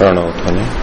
प्रणव ध्वनि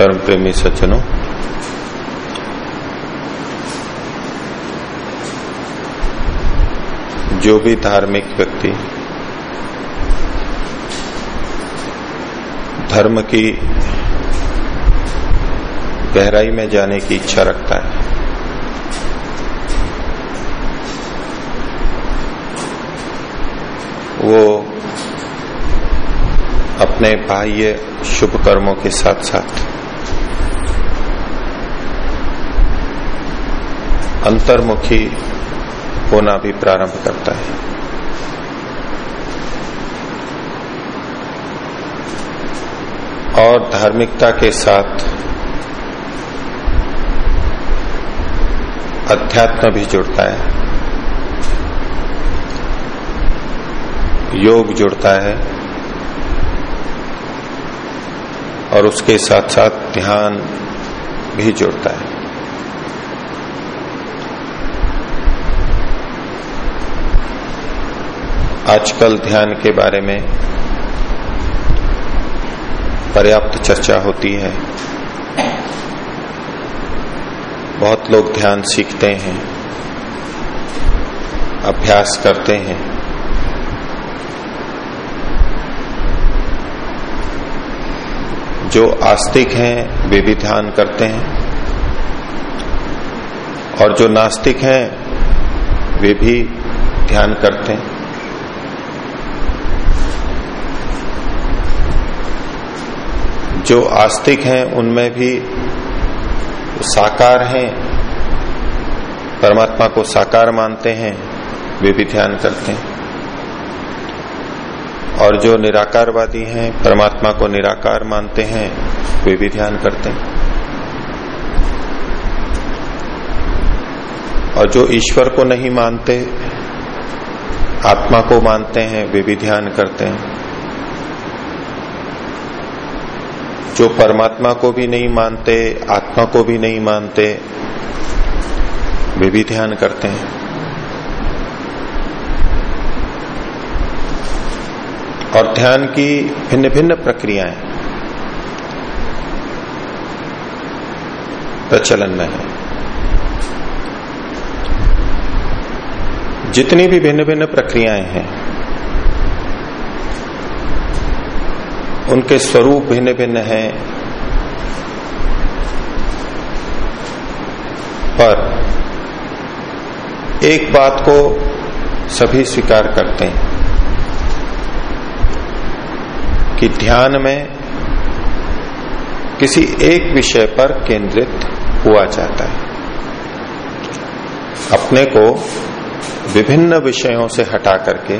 धर्म प्रेमी सज्जनों। जो भी धार्मिक व्यक्ति धर्म की गहराई में जाने की इच्छा रखता है, वो अपने बाह्य शुभ कर्मों के साथ साथ अंतर्मुखी होना भी प्रारंभ करता है। और धार्मिकता के साथ अध्यात्म भी जुड़ता है। योग जुड़ता है। और उसके साथ साथ ध्यान भी जुड़ता है। आजकल ध्यान के बारे में पर्याप्त चर्चा होती है। बहुत लोग ध्यान सीखते हैं, अभ्यास करते हैं। जो आस्तिक हैं, वे भी ध्यान करते हैं। और जो नास्तिक हैं, वे भी ध्यान करते हैं। जो आस्तिक हैं, उनमें भी साकार हैं। परमात्मा को साकार मानते हैं, वे भी ध्यान करते हैं। और जो निराकारवादी हैं, परमात्मा को निराकार मानते हैं, वे भी ध्यान करते हैं। और जो ईश्वर को नहीं मानते, आत्मा को मानते हैं, वे भी ध्यान करते हैं। जो परमात्मा को भी नहीं मानते, आत्मा को भी नहीं मानते, वे भी ध्यान करते हैं। और ध्यान की भिन्न भिन्न प्रक्रियाएँ प्रचलन में है। जितनी भी भिन्न भिन्न प्रक्रियाएँ हैं उनके स्वरूप भिन्न भिन्न हैं। पर एक बात को सभी स्वीकार करते हैं कि ध्यान में किसी एक विषय पर केंद्रित हुआ जाता है। अपने को विभिन्न विषयों से हटा करके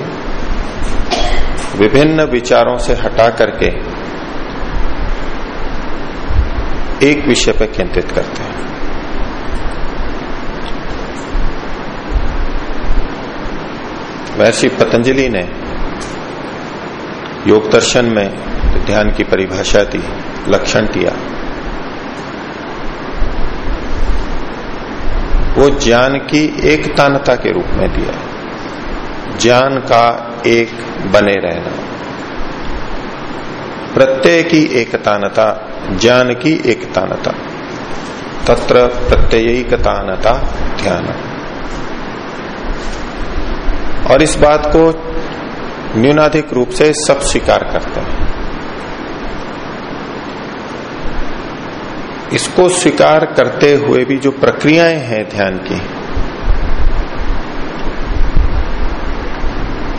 विभिन्न विचारों से हटा करके एक विषय पर केंद्रित करते हैं। महर्षि पतंजलि ने योग दर्शन में ध्यान की परिभाषा दी, लक्षण दिया। वो ज्ञान की एक तानता के रूप में दिया। ज्ञान का एक बने रहना। प्रत्यय की एकतानता, ज्ञान की एकतानता। तत्र प्रत्ययिकतानता, ध्यान। और इस बात को न्यूनाधिक रूप से सब स्वीकार करते हैं। इसको स्वीकार करते हुए भी जो प्रक्रियाएँ हैं ध्यान की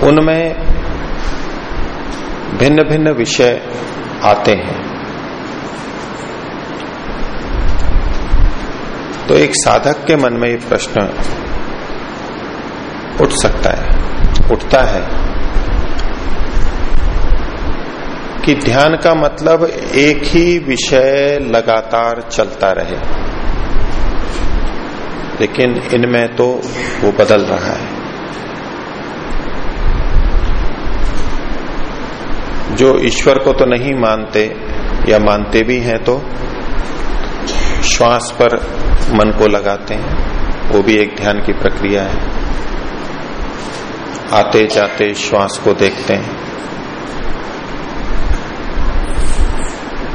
उनमें भिन्न भिन्न विषय आते हैं। तो एक साधक के मन में ये प्रश्न उठ सकता है, उठता है कि ध्यान का मतलब एक ही विषय लगातार चलता रहे, लेकिन इनमें तो वो बदल रहा है। जो ईश्वर को तो नहीं मानते या मानते भी हैं तो श्वास पर मन को लगाते हैं, वो भी एक ध्यान की प्रक्रिया है। आते जाते श्वास को देखते हैं।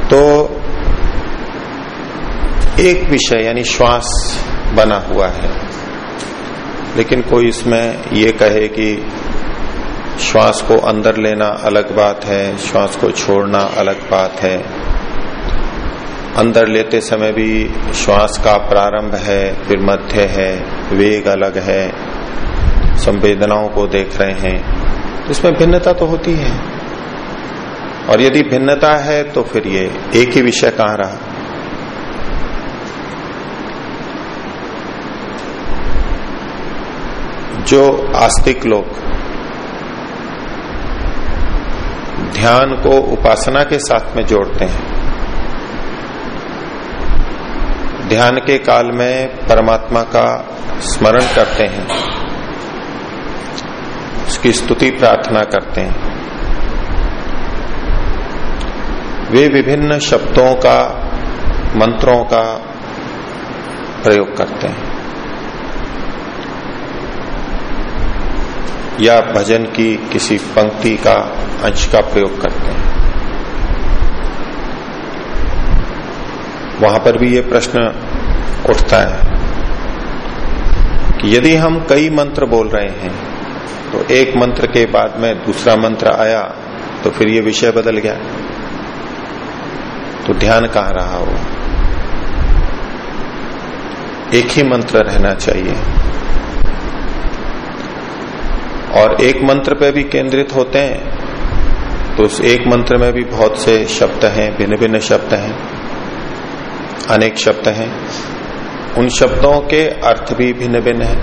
तो एक विषय यानी श्वास बना हुआ है, लेकिन कोई इसमें ये कहे कि श्वास को अंदर लेना अलग बात है, श्वास को छोड़ना अलग बात है। अंदर लेते समय भी श्वास का प्रारंभ है, फिर मध्य है, वेग अलग है। संवेदनाओं को देख रहे हैं। इसमें भिन्नता तो होती है। और यदि भिन्नता है तो फिर ये एक ही विषय कहाँ रहा? जो आस्तिक लोग ध्यान को उपासना के साथ में जोड़ते हैं। ध्यान के काल में परमात्मा का स्मरण करते हैं। उसकी स्तुति प्रार्थना करते हैं। वे विभिन्न शब्दों का, मंत्रों का प्रयोग करते हैं। या भजन की किसी पंक्ति का अंश का प्रयोग करते हैं। वहाँ पर भी ये प्रश्न उठता है कि यदि हम कई मंत्र बोल रहे हैं तो एक मंत्र के बाद में दूसरा मंत्र आया तो फिर ये विषय बदल गया। तो ध्यान कहाँ रहा हो एक ही मंत्र रहना चाहिए। और एक मंत्र पे भी केंद्रित होते हैं तो उस एक मंत्र में भी बहुत से शब्द हैं भिन्न भिन्न शब्द हैं, अनेक शब्द हैं। उन शब्दों के अर्थ भी भिन्न भिन्न हैं।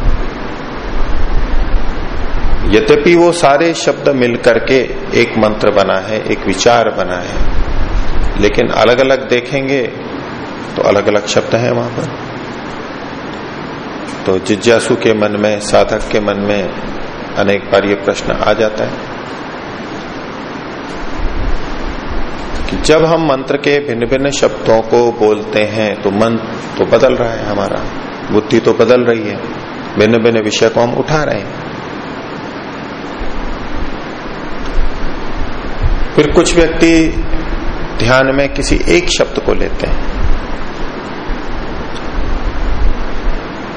यद्यपि वो सारे शब्द मिलकर के एक मंत्र बना है, एक विचार बना है, लेकिन अलग अलग देखेंगे तो अलग अलग शब्द हैं वहाँ पर। तो जिज्ञासु के मन में, साधक के मन में अनेक बार ये प्रश्न आ जाता है। जब हम मंत्र के भिन्न भिन्न शब्दों को बोलते हैं तो मन तो बदल रहा है हमारा। बुद्धि तो बदल रही है। भिन्न भिन्न विषय को हम उठा रहे हैं। फिर कुछ व्यक्ति ध्यान में किसी एक शब्द को लेते हैं।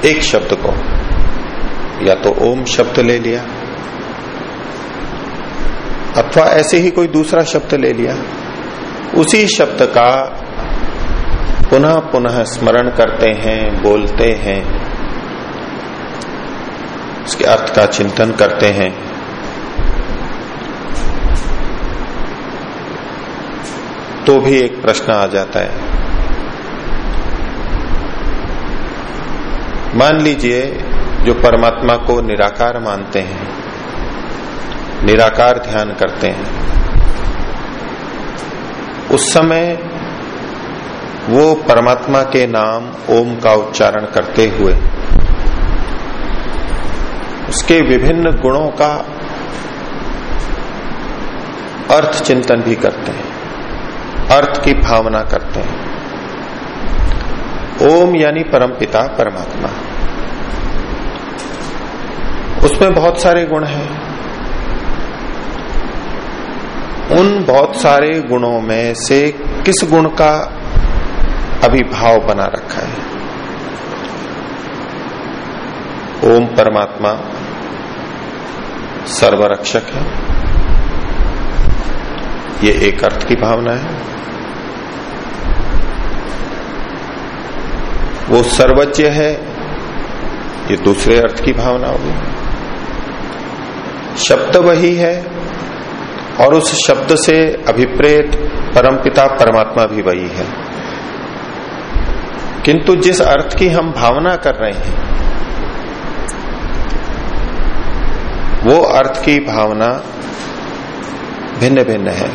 एक शब्द को। या तो ओम शब्द ले लिया, अथवा ऐसे ही कोई दूसरा शब्द ले लिया। उसी शब्द का पुनः पुनः स्मरण करते हैं, बोलते हैं। उसके अर्थ का चिंतन करते हैं। तो भी एक प्रश्न आ जाता है। मान लीजिए जो परमात्मा को निराकार मानते हैं, निराकार ध्यान करते हैं। उस समय वो परमात्मा के नाम ओम का उच्चारण करते हुए उसके विभिन्न गुणों का अर्थ चिंतन भी करते हैं, अर्थ की भावना करते हैं। ओम यानी परमपिता परमात्मा। उसमें बहुत सारे गुण हैं। उन बहुत सारे गुणों में से किस गुण का अभिभाव बना रखा है? ओम परमात्मा, सर्वरक्षक है। ये एक अर्थ की भावना है। वो सर्वज्ञ है, ये दूसरे अर्थ की भावना होगी। शब्द वही है और उस शब्द से अभिप्रेत परमपिता परमात्मा भी वही है। किंतु जिस अर्थ की हम भावना कर रहे हैं, वो अर्थ की भावना भिन्न भिन्न है।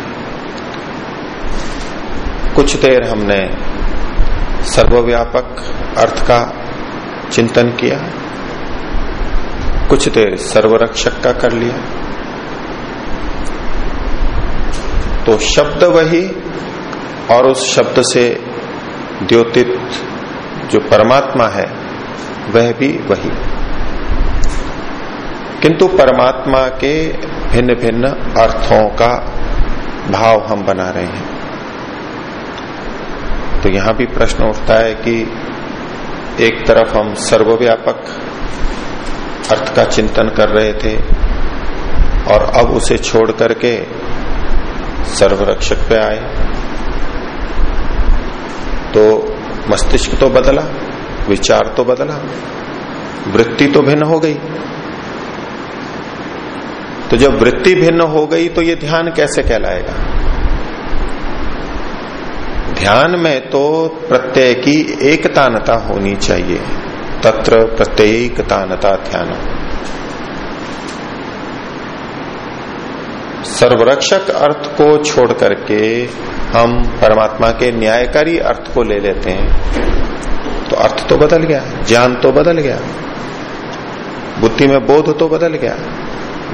कुछ देर हमने सर्वव्यापक अर्थ का चिंतन किया, कुछ देर सर्वरक्षक का कर लिया। तो शब्द वही और उस शब्द से द्योतित जो परमात्मा है, वह भी वही। किंतु परमात्मा के भिन्न भिन्न अर्थों का भाव हम बना रहे हैं। तो यहाँ भी प्रश्न उठता है कि एक तरफ़ हम सर्वव्यापक अर्थ का चिंतन कर रहे थे और अब उसे छोड़ करके सर्वरक्षक पे आए। तो मस्तिष्क तो बदला, विचार तो बदला, वृत्ति तो भिन्न हो गई। तो जब वृत्ति भिन्न हो गई तो ये ध्यान कैसे कहलाएगा? ध्यान में तो प्रत्यय की एकतानता होनी चाहिए। तत्र प्रत्येकतानता ध्यान सर्वरक्षक अर्थ को छोड़ करके हम परमात्मा के न्यायकारी अर्थ को ले लेते हैं। तो अर्थ तो बदल गया, ज्ञान तो बदल गया, बुद्धि में बोध तो बदल गया,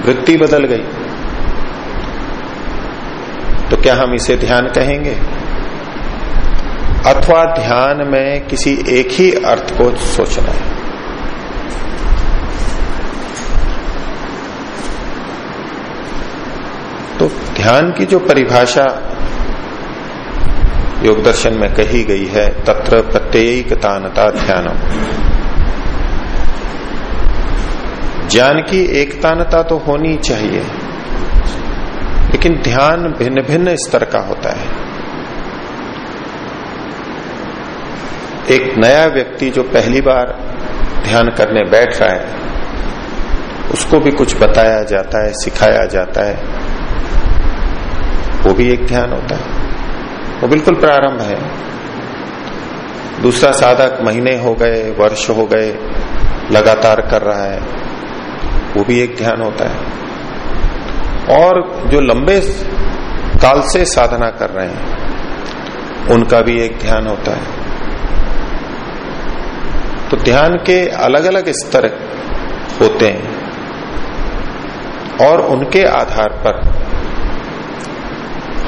वृत्ति बदल गई। तो क्या हम इसे ध्यान कहेंगे? अथवा ध्यान में किसी एक ही अर्थ को सोचना है तो ध्यान की जो परिभाषा योग दर्शन में कही गई है, तत्र प्रत्ययिकतानता ध्यानम। ज्ञान की एकतानता तो होनी चाहिए, लेकिन ध्यान भिन्न भिन्न स्तर का होता है। एक नया व्यक्ति जो पहली बार ध्यान करने बैठ रहा है, उसको भी कुछ बताया जाता है, सिखाया जाता है। वो भी एक ध्यान होता है। वो बिल्कुल प्रारंभ है। दूसरा साधक महीने हो गए, वर्ष हो गए, लगातार कर रहा है, वो भी एक ध्यान होता है। और जो लंबे काल से साधना कर रहे हैं, उनका भी एक ध्यान होता है। तो ध्यान के अलग अलग स्तर होते हैं, और उनके आधार पर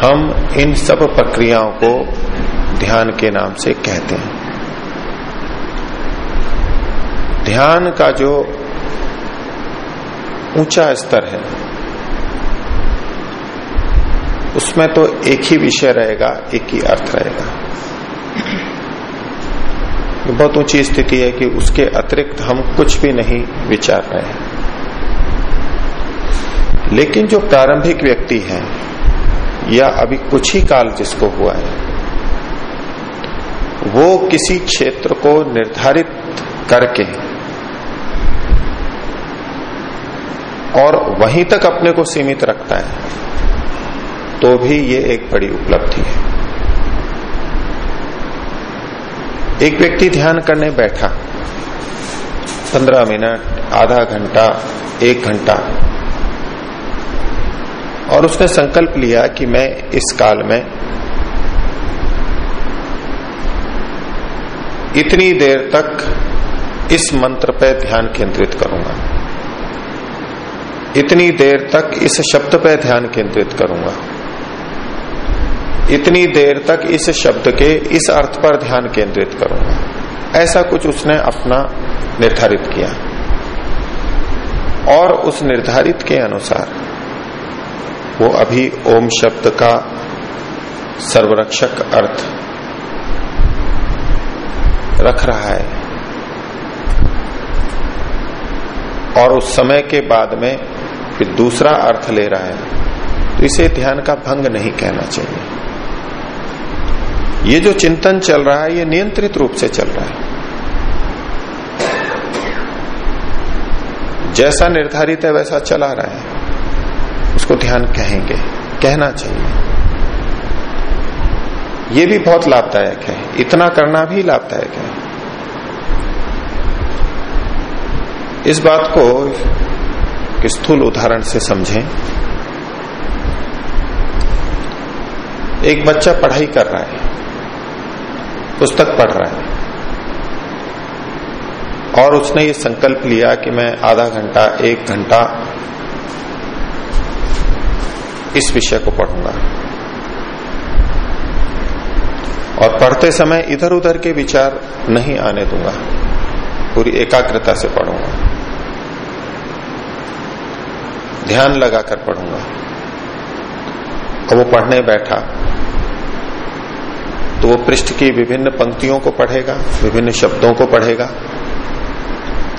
हम इन सब प्रक्रियाओं को ध्यान के नाम से कहते हैं। ध्यान का जो ऊँचा स्तर है, उसमें तो एक ही विषय रहेगा, एक ही अर्थ रहेगा। बहुत ऊँची स्थिति है कि उसके अतिरिक्त हम कुछ भी नहीं विचार रहे हैं। लेकिन जो प्रारंभिक व्यक्ति है या अभी कुछ ही काल जिसको हुआ है, वो किसी क्षेत्र को निर्धारित करके और वहीं तक अपने को सीमित रखता है तो भी ये एक बड़ी उपलब्धि है। एक व्यक्ति ध्यान करने बैठा, पंद्रह मिनट, आधा घंटा, एक घंटा और उसने संकल्प लिया कि मैं इस काल में इतनी देर तक इस मंत्र पे ध्यान केंद्रित करूँगा। इतनी देर तक इस शब्द पे ध्यान केंद्रित करूँगा। इतनी देर तक इस शब्द के इस अर्थ पर ध्यान केंद्रित करूँगा। ऐसा कुछ उसने अपना निर्धारित किया। और उस निर्धारित के अनुसार वो अभी ओम शब्द का सर्वरक्षक अर्थ रख रहा है। और उस समय के बाद में फिर दूसरा अर्थ ले रहा है। तो इसे ध्यान का भंग नहीं कहना चाहिए। ये जो चिंतन चल रहा है, ये नियंत्रित रूप से चल रहा है। जैसा निर्धारित है, वैसा चला रहा है। उसको ध्यान कहेंगे, कहना चाहिए। ये भी बहुत लाभदायक है। इतना करना भी लाभदायक है। इस बात को स्थूल उदाहरण से समझें। एक बच्चा पढ़ाई कर रहा है, पुस्तक पढ़ रहा है, और उसने ये संकल्प लिया कि मैं आधा घंटा, एक घंटा इस विषय को पढ़ूँगा। और पढ़ते समय इधर उधर के विचार नहीं आने दूँगा। पूरी एकाग्रता से पढ़ूँगा। ध्यान लगाकर पढ़ूँगा। और वो पढ़ने बैठा तो वो पृष्ठ की विभिन्न पंक्तियों को पढ़ेगा, विभिन्न शब्दों को पढ़ेगा।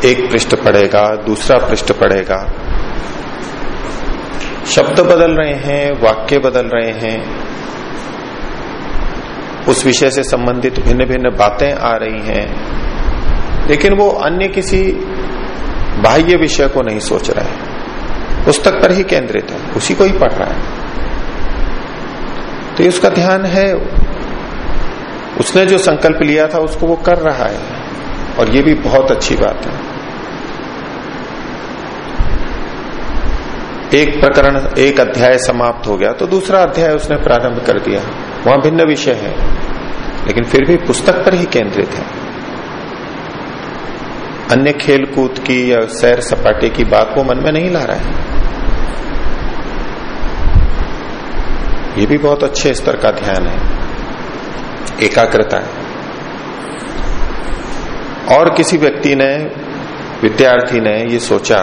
एक पृष्ठ पढ़ेगा, दूसरा पृष्ठ पढ़ेगा। शब्द बदल रहे हैं, वाक्य बदल रहे हैं। उस विषय से संबंधित भिन्न भिन्न बातें आ रही हैं। लेकिन वो अन्य किसी बाह्य विषय को नहीं सोच रहा है। पुस्तक पर ही केंद्रित है, उसी को ही पढ़ रहा है। तो ये उसका ध्यान है। उसने जो संकल्प लिया था, उसको वो कर रहा है। और ये भी बहुत अच्छी बात है। एक प्रकरण, एक अध्याय समाप्त हो गया तो दूसरा अध्याय उसने प्रारंभ कर दिया। वहाँ भिन्न विषय है, लेकिन फिर भी पुस्तक पर ही केंद्रित है। अन्य खेल कूद की या सैर सपाटे की बात वो मन में नहीं ला रहा है। ये भी बहुत अच्छे स्तर का ध्यान है। एकाग्रता। है और किसी व्यक्ति ने, विद्यार्थी ने ये सोचा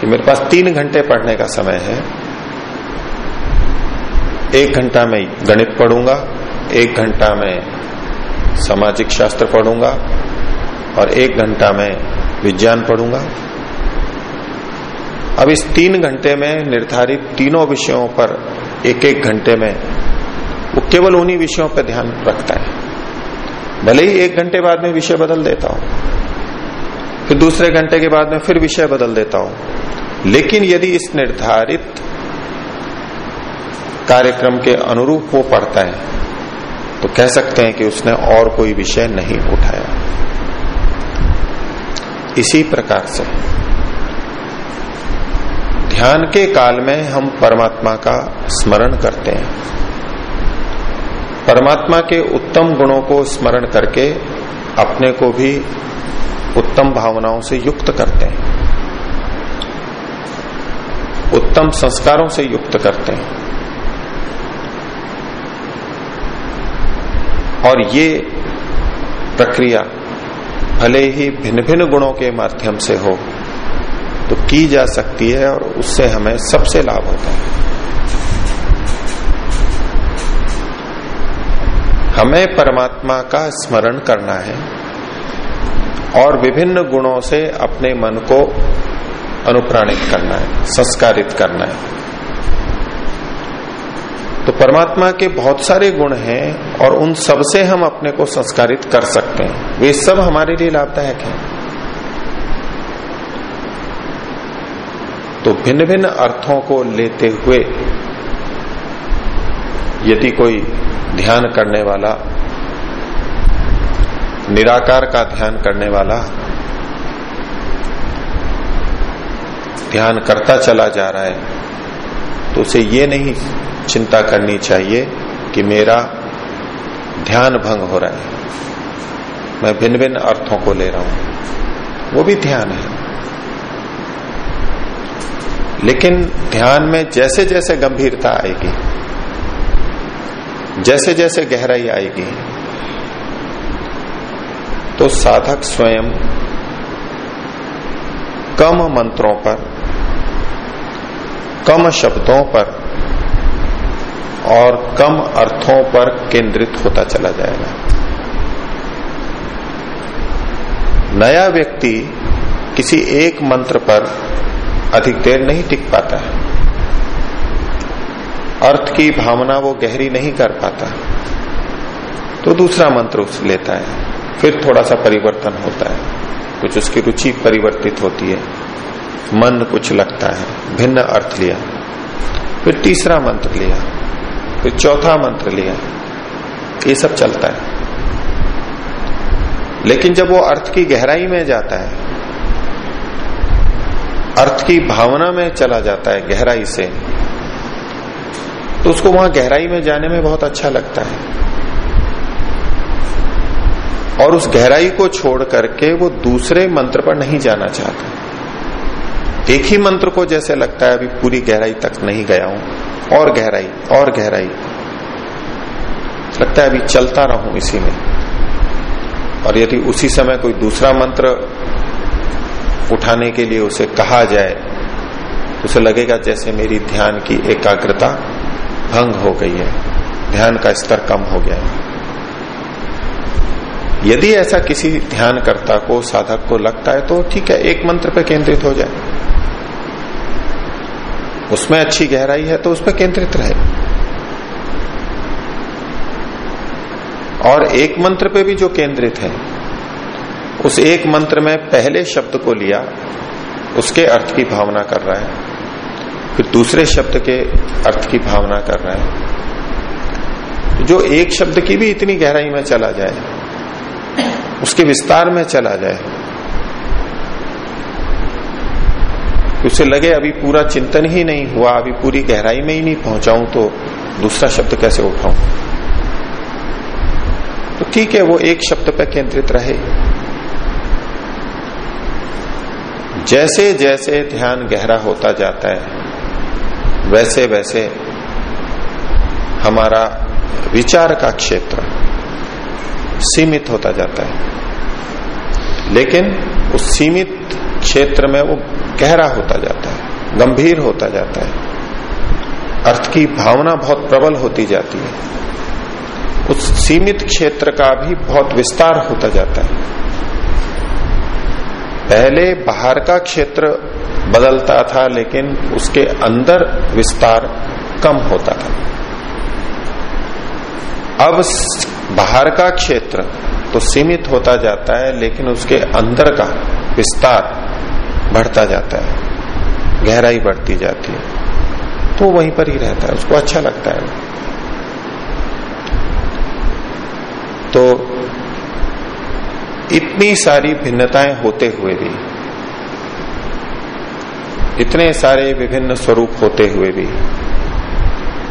कि मेरे पास तीन घंटे पढ़ने का समय है। एक घंटा में गणित पढ़ूँगा, एक घंटा में सामाजिक शास्त्र पढ़ूँगा, और एक घंटा में विज्ञान पढ़ूँगा। अब इस तीन घंटे में निर्धारित तीनों विषयों पर एक एक घंटे में वो केवल उन्हीं विषयों पर ध्यान रखता है। भले ही एक घंटे बाद में विषय बदल देता हूँ, फिर दूसरे घंटे के बाद में फिर विषय बदल देता हूँ। लेकिन यदि इस निर्धारित कार्यक्रम के अनुरूप वो पढ़ता है तो कह सकते हैं कि उसने और कोई विषय नहीं उठाया। इसी प्रकार से ध्यान के काल में हम परमात्मा का स्मरण करते हैं। परमात्मा के उत्तम गुणों को स्मरण करके अपने को भी उत्तम भावनाओं से युक्त करते हैं। उत्तम संस्कारों से युक्त करते हैं। और ये प्रक्रिया भले ही भिन्न भिन्न गुणों के माध्यम से हो तो की जा सकती है और उससे हमें सबसे लाभ होता है। हमें परमात्मा का स्मरण करना है और विभिन्न गुणों से अपने मन को अनुप्राणित करना है, संस्कारित करना है। तो परमात्मा के बहुत सारे गुण हैं और उन सबसे हम अपने को संस्कारित कर सकते हैं। वे सब हमारे लिए लाभदायक हैं। तो भिन्न भिन्न अर्थों को लेते हुए यदि कोई ध्यान करने वाला, निराकार का ध्यान करने वाला ध्यान करता चला जा रहा है तो उसे ये नहीं चिंता करनी चाहिए कि मेरा ध्यान भंग हो रहा है। मैं भिन्न भिन्न अर्थों को ले रहा हूँ। वो भी ध्यान है। लेकिन ध्यान में जैसे जैसे गंभीरता आएगी जैसे जैसे गहराई आएगी तो साधक स्वयं कम मंत्रों पर कम शब्दों पर और कम अर्थों पर केंद्रित होता चला जाएगा। नया व्यक्ति किसी एक मंत्र पर अधिक देर नहीं टिक पाता है। अर्थ की भावना वो गहरी नहीं कर पाता। तो दूसरा मंत्र उस लेता है, फिर थोड़ा सा परिवर्तन होता है, कुछ उसकी रुचि परिवर्तित होती है। मन कुछ लगता है, भिन्न अर्थ लिया। फिर तीसरा मंत्र लिया, फिर चौथा मंत्र लिया। ये सब चलता है। लेकिन जब वो अर्थ की गहराई में जाता है, अर्थ की भावना में चला जाता है गहराई से तो उसको वहाँ गहराई में जाने में बहुत अच्छा लगता है। और उस गहराई को छोड़ करके वो दूसरे मंत्र पर नहीं जाना चाहता। एक ही मंत्र को जैसे लगता है, अभी पूरी गहराई तक नहीं गया हूँ। और गहराई और गहराई। लगता है अभी चलता रहूँ इसी में। और यदि उसी समय कोई दूसरा मंत्र उठाने के लिए उसे कहा जाए तो उसे लगेगा जैसे मेरी ध्यान की एकाग्रता भंग हो गई है। ध्यान का स्तर कम हो गया है। यदि ऐसा किसी ध्यानकर्ता को, साधक को लगता है तो ठीक है, एक मंत्र पे केंद्रित हो जाए। उसमें अच्छी गहराई है तो उस पर केंद्रित रहे। और एक मंत्र पे भी जो केंद्रित है, उस एक मंत्र में पहले शब्द को लिया, उसके अर्थ की भावना कर रहा है, फिर दूसरे शब्द के अर्थ की भावना कर रहा है। जो एक शब्द की भी इतनी गहराई में चला जाए, उसके विस्तार में चला जाए उसे लगे अभी पूरा चिंतन ही नहीं हुआ, अभी पूरी गहराई में ही नहीं पहुंचाऊं तो दूसरा शब्द कैसे उठाऊं? तो ठीक है, वो एक शब्द पर केंद्रित रहे। जैसे जैसे ध्यान गहरा होता जाता है, वैसे वैसे हमारा विचार का क्षेत्र सीमित होता जाता है। लेकिन उस सीमित क्षेत्र में वो गहरा होता जाता है, गंभीर होता जाता है। अर्थ की भावना बहुत प्रबल होती जाती है। उस सीमित क्षेत्र का भी बहुत विस्तार होता जाता है। पहले बाहर का क्षेत्र बदलता था, लेकिन उसके अंदर विस्तार कम होता था। अब बाहर का क्षेत्र तो सीमित होता जाता है, लेकिन उसके अंदर का विस्तार बढ़ता जाता है, गहराई बढ़ती जाती है तो वहीं पर ही रहता है, उसको अच्छा लगता है। तो इतनी सारी भिन्नताएँ होते हुए भी, इतने सारे विभिन्न स्वरूप होते हुए भी,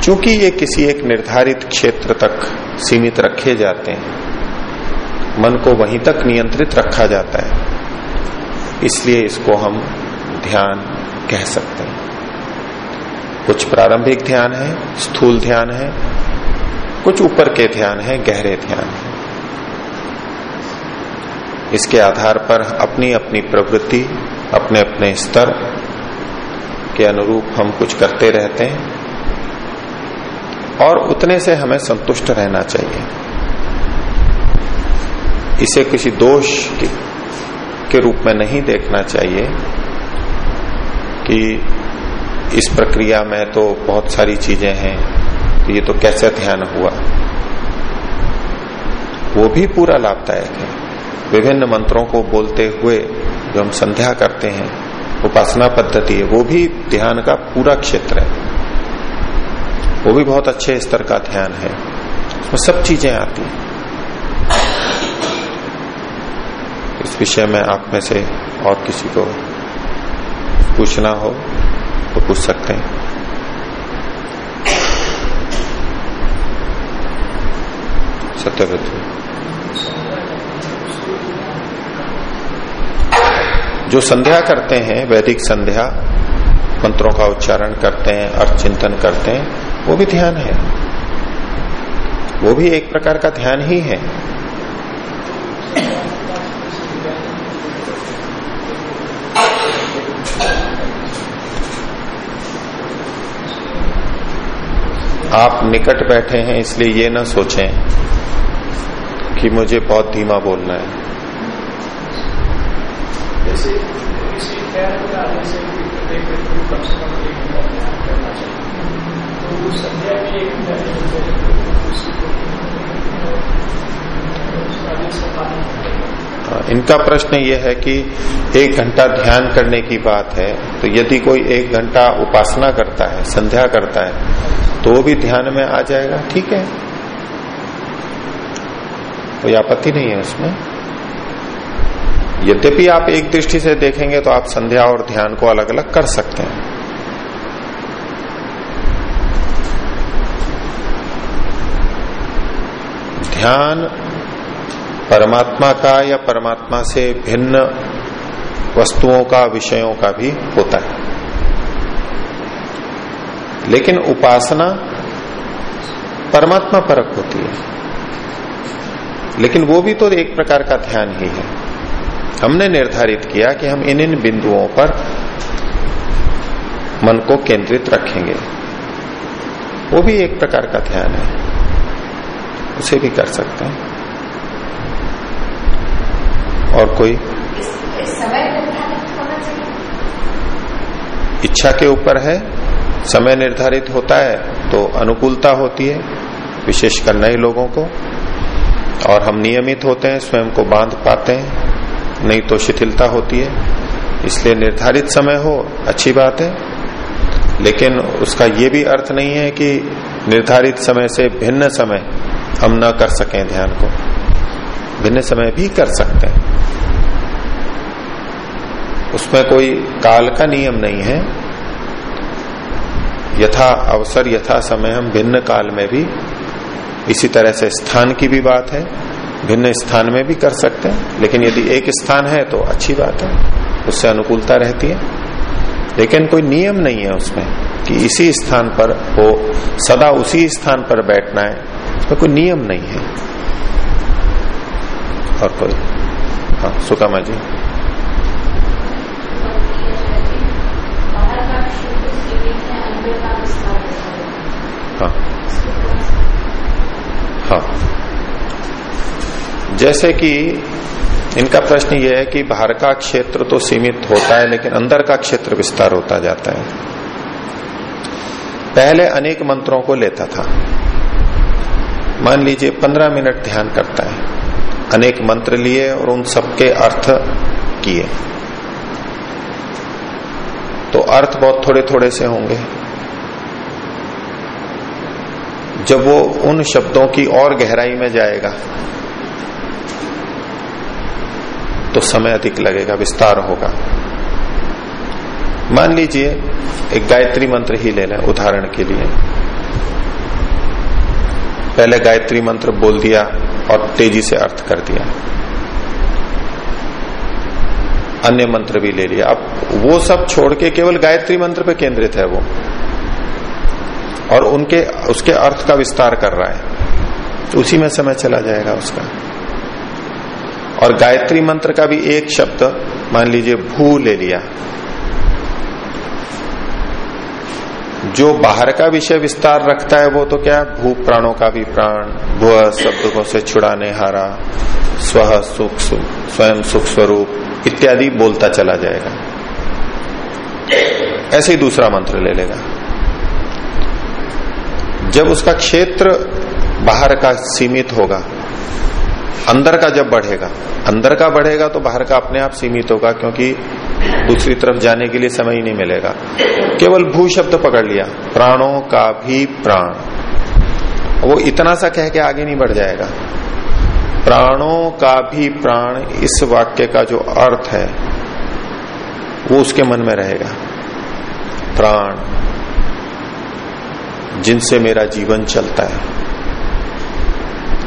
चूँकि ये किसी एक निर्धारित क्षेत्र तक सीमित रखे जाते हैं, मन को वहीं तक नियंत्रित रखा जाता है। इसलिए इसको हम ध्यान कह सकते हैं। कुछ प्रारंभिक ध्यान है स्थूल ध्यान है कुछ ऊपर के ध्यान है गहरे ध्यान है। इसके आधार पर अपनी अपनी प्रवृत्ति अपने अपने स्तर के अनुरूप हम कुछ करते रहते हैं। और उतने से हमें संतुष्ट रहना चाहिए। इसे किसी दोष के, के रूप में नहीं देखना चाहिए कि इस प्रक्रिया में तो बहुत सारी चीज़ें हैं तो ये तो कैसे ध्यान हुआ? वो भी पूरा लाभदायक है। विभिन्न मंत्रों को बोलते हुए जो हम संध्या करते हैं, उपासना पद्धति है, वो भी ध्यान का पूरा क्षेत्र है। वो भी बहुत अच्छे स्तर का ध्यान है। उसमें सब चीज़ें आती हैं। इस विषय में आप में से और किसी को पूछना हो तो पूछ सकते हैं। सत्यव्रत। जो संध्या करते हैं, वैदिक संध्या, मंत्रों का उच्चारण करते हैं, अर्थ चिंतन करते हैं, वो भी ध्यान है। वो भी एक प्रकार का ध्यान ही है। आप निकट बैठे हैं इसलिए ये ना सोचें कि मुझे बहुत धीमा बोलना है। जैसे किसी से प्रत्येक व्यक्ति को कम से कम एक घंटा ध्यान करना चाहिए। तो संध्या भी एक घंटा उसी को हाँ, इनका प्रश्न यह है कि एक घंटा ध्यान करने की बात है तो यदि कोई एक घंटा उपासना करता है संध्या करता है तो भी ध्यान में आ जाएगा, ठीक है? कोई आपत्ति नहीं है उसमें। यद्यपि आप एक दृष्टि से देखेंगे तो आप संध्या और ध्यान को अलग अलग कर सकते हैं। ध्यान परमात्मा का या परमात्मा से भिन्न वस्तुओं का, विषयों का भी होता है। लेकिन उपासना परमात्मा परक होती है। लेकिन वो भी तो एक प्रकार का ध्यान ही है। हमने निर्धारित किया कि हम इन इन बिंदुओं पर मन को केंद्रित रखेंगे। वो भी एक प्रकार का ध्यान है। उसे भी कर सकते हैं। और कोई? इच्छा के ऊपर है। समय निर्धारित होता है तो अनुकूलता होती है, विशेषकर नए लोगों को। और हम नियमित होते हैं, स्वयं को बाँध पाते हैं, नहीं तो शिथिलता होती है। इसलिए निर्धारित समय हो, अच्छी बात है। लेकिन उसका ये भी अर्थ नहीं है कि निर्धारित समय से भिन्न समय हम न कर सकें ध्यान को। भिन्न समय भी कर सकते हैं। उसमें कोई काल का नियम नहीं है। यथा अवसर, यथा समय हम भिन्न काल में भी। इसी तरह से स्थान की भी बात है। भिन्न स्थान में भी कर सकते हैं। लेकिन यदि एक स्थान है तो अच्छी बात है। उससे अनुकूलता रहती है। लेकिन कोई नियम नहीं है उसमें कि इसी स्थान पर हो, सदा उसी स्थान पर बैठना है। उसमें कोई नियम नहीं है। और कोई। हाँ सुकामा जी। हाँ। हाँ। जैसे कि इनका प्रश्न यह है कि बाहर का क्षेत्र तो सीमित होता है, लेकिन अंदर का क्षेत्र विस्तार होता जाता है। पहले अनेक मंत्रों को लेता था। मान लीजिए, पंद्रह मिनट ध्यान करता है। अनेक मंत्र लिए और उन सबके अर्थ किए। तो अर्थ बहुत थोड़े थोड़े से होंगे। जब वो उन शब्दों की और गहराई में जाएगा तो समय अधिक लगेगा, विस्तार होगा। मान लीजिए, एक गायत्री मंत्र ही ले लें उदाहरण के लिए। पहले गायत्री मंत्र बोल दिया और तेज़ी से अर्थ कर दिया। अन्य मंत्र भी ले लिया अब वो सब छोड़ के केवल गायत्री मंत्र पे केंद्रित है वो। और उनके, उसके अर्थ का विस्तार कर रहा है। तो उसी में समय चला जाएगा उसका। और गायत्री मंत्र का भी एक शब्द, मान लीजिए, भू ले लिया। जो बाहर का विषय विस्तार रखता है, वो तो क्या भू प्राणों का भी प्राण, भू शब्दों से छुड़ाने हारा, स्व सुख स्वयं सुख स्वरूप, इत्यादि बोलता चला जाएगा। ऐसे ही दूसरा मंत्र ले लेगा। जब उसका क्षेत्र बाहर का सीमित होगा अंदर का जब बढ़ेगा, अंदर का बढ़ेगा तो बाहर का अपने आप सीमित होगा क्योंकि दूसरी तरफ़ जाने के लिए समय ही नहीं मिलेगा। केवल भू शब्द पकड़ लिया, प्राणों का भी प्राण। वो इतना सा कह के आगे नहीं बढ़ जाएगा। प्राणों का भी प्राण इस वाक्य का जो अर्थ है, वो उसके मन में रहेगा। प्राण, जिनसे मेरा जीवन चलता है।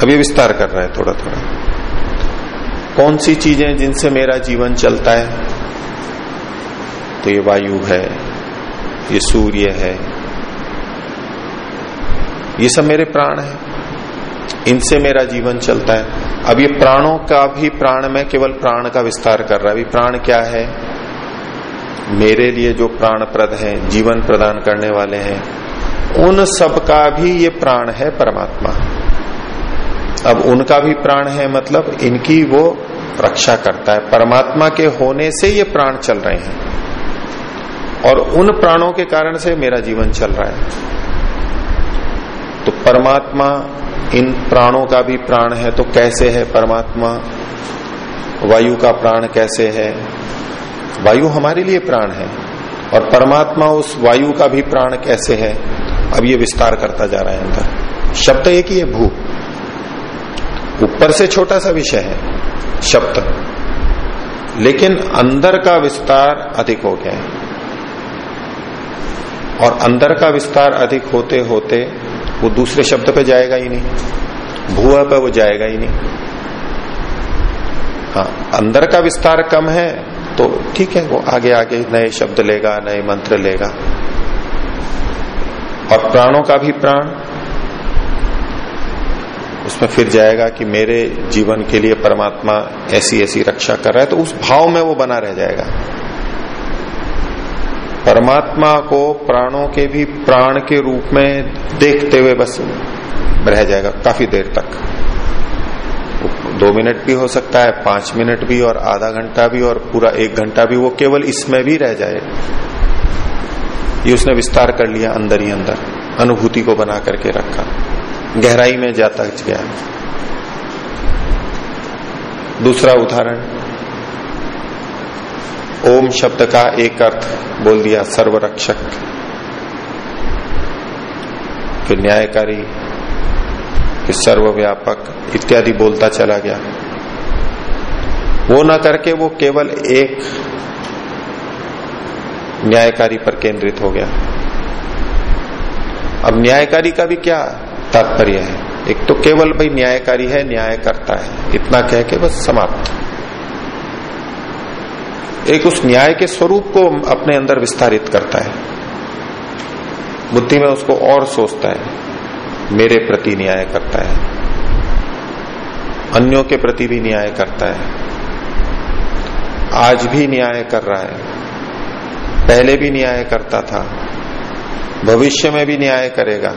अभी विस्तार कर रहा है थोड़ा थोड़ा। कौन सी चीज़ें जिनसे मेरा जीवन चलता है? तो ये वायु है, ये सूर्य है। ये सब मेरे प्राण है। इनसे मेरा जीवन चलता है। अब ये प्राणों का भी प्राण में केवल प्राण का विस्तार कर रहा है। अभी प्राण क्या है? मेरे लिए जो प्राण प्रद है, जीवन प्रदान करने वाले हैं, उन सब का भी ये प्राण है परमात्मा। अब उनका भी प्राण है मतलब इनकी वो रक्षा करता है। परमात्मा के होने से ये प्राण चल रहे हैं। और उन प्राणों के कारण से मेरा जीवन चल रहा है। तो परमात्मा, इन प्राणों का भी प्राण है तो कैसे है परमात्मा? वायु का प्राण कैसे है? वायु हमारे लिए प्राण है। और परमात्मा उस वायु का भी प्राण कैसे है? अब ये विस्तार करता जा रहा है अंदर। शब्द एक ही है, भू। ऊपर से छोटा सा विषय है, शब्द। लेकिन अंदर का विस्तार अधिक हो गया है। और अंदर का विस्तार अधिक होते होते वो दूसरे शब्द पे जाएगा ही नहीं, भूआ पे वो जाएगा ही नहीं। हाँ अंदर का विस्तार कम है तो ठीक है, वो आगे आगे नए शब्द लेगा, नए मंत्र लेगा। और प्राणों का भी प्राण उसमें फिर जाएगा कि मेरे जीवन के लिए परमात्मा ऐसी ऐसी रक्षा कर रहा है तो उस भाव में वो बना रह जाएगा। परमात्मा को प्राणों के भी प्राण के रूप में देखते हुए बस रह जाएगा काफ़ी देर तक। दो मिनट भी हो सकता है, पाँच मिनट भी और आधा घंटा भी और पूरा एक घंटा भी, वो केवल इसमें भी रह जाए। ये उसने विस्तार कर लिया अंदर ही अंदर, अनुभूति को बना करके रखा। गहराई में जाता गया। दूसरा उदाहरण, ओम शब्द का एक अर्थ बोल दिया, सर्वरक्षक। फिर न्यायकारी फिर सर्वव्यापक इत्यादि बोलता चला गया। वो ना करके वो केवल एक न्यायकारी पर केंद्रित हो गया। अब न्यायकारी का भी क्या तात्पर्य है। एक तो केवल भाई न्यायकारी है न्याय करता है। इतना कह के बस समाप्त। एक उस न्याय के स्वरूप को अपने अंदर विस्तारित करता है। बुद्धि में उसको और सोचता है। मेरे प्रति न्याय करता है। अन्यों के प्रति भी न्याय करता है। आज भी न्याय कर रहा है। पहले भी न्याय करता था। भविष्य में भी न्याय करेगा।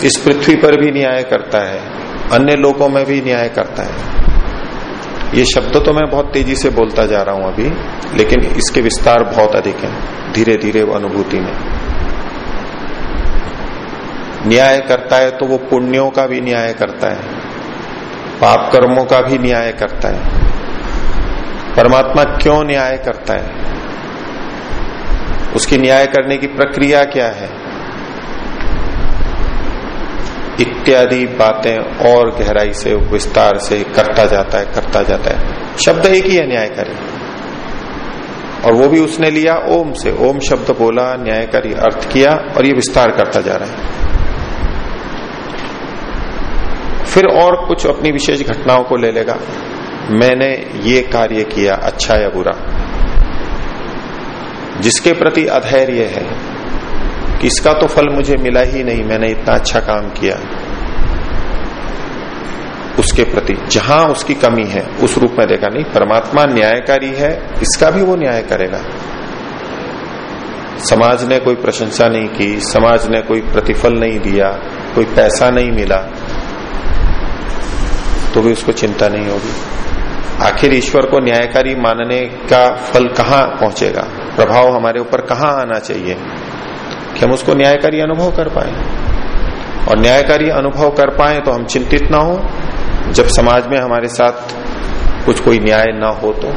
इस पृथ्वी पर भी न्याय करता है, अन्य लोगों में भी न्याय करता है। ये शब्द तो मैं बहुत तेज़ी से बोलता जा रहा हूँ अभी, लेकिन इसके विस्तार बहुत अधिक है धीरे धीरे अनुभूति में। न्याय करता है तो वो पुण्यों का भी न्याय करता है पाप कर्मों का भी न्याय करता है। परमात्मा क्यों न्याय करता है? उसकी न्याय करने की प्रक्रिया क्या है? इत्यादि बातें और गहराई से, विस्तार से करता जाता है, करता जाता है। शब्द एक ही है, न्यायकारी। और वो भी उसने लिया, ओम से। ओम शब्द बोला, न्यायकारी अर्थ किया और ये विस्तार करता जा रहा है। फिर और कुछ अपनी विशेष घटनाओं को ले लेगा। मैंने ये कार्य किया अच्छा या बुरा। जिसके प्रति अधैर्य है कि इसका तो फल मुझे मिला ही नहीं, मैंने इतना अच्छा काम किया। उसके प्रति जहाँ उसकी कमी है, उस रूप में देखा नहीं, परमात्मा न्यायकारी है इसका भी वो न्याय करेगा? समाज ने कोई प्रशंसा नहीं की, समाज ने कोई प्रतिफल नहीं दिया, कोई पैसा नहीं मिला तो भी उसको चिंता नहीं होगी। आखिर ईश्वर को न्यायकारी मानने का फल कहाँ पहुंचेगा? प्रभाव हमारे ऊपर कहाँ आना चाहिए? कि हम उसको न्यायकारी अनुभव कर पाए। और न्यायकारी अनुभव कर पाए तो हम चिंतित ना हो। जब समाज में हमारे साथ कुछ कोई न्याय ना हो तो।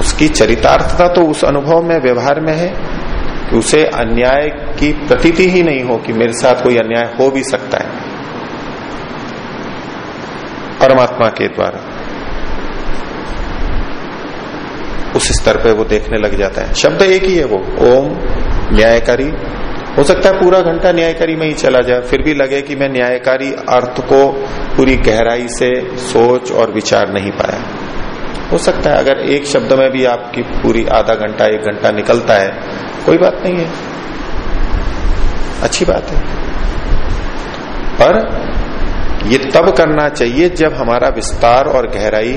उसकी चरितार्थता तो उस अनुभव में, व्यवहार में है कि उसे अन्याय की प्रतीति ही नहीं हो कि मेरे साथ कोई अन्याय हो भी सकता है। परमात्मा के द्वारा। उस स्तर पे वो देखने लग जाता है। शब्द एक ही है वो, ओम, न्यायकारी। हो सकता है पूरा घंटा न्यायकारी में ही चला जाए, फिर भी लगे कि मैं न्यायकारी अर्थ को पूरी गहराई से सोच और विचार नहीं पाया। हो सकता है अगर एक शब्द में भी आपकी पूरी आधा घंटा, एक घंटा निकलता है, कोई बात नहीं है। अच्छी बात है। पर ये तब करना चाहिए जब हमारा विस्तार और गहराई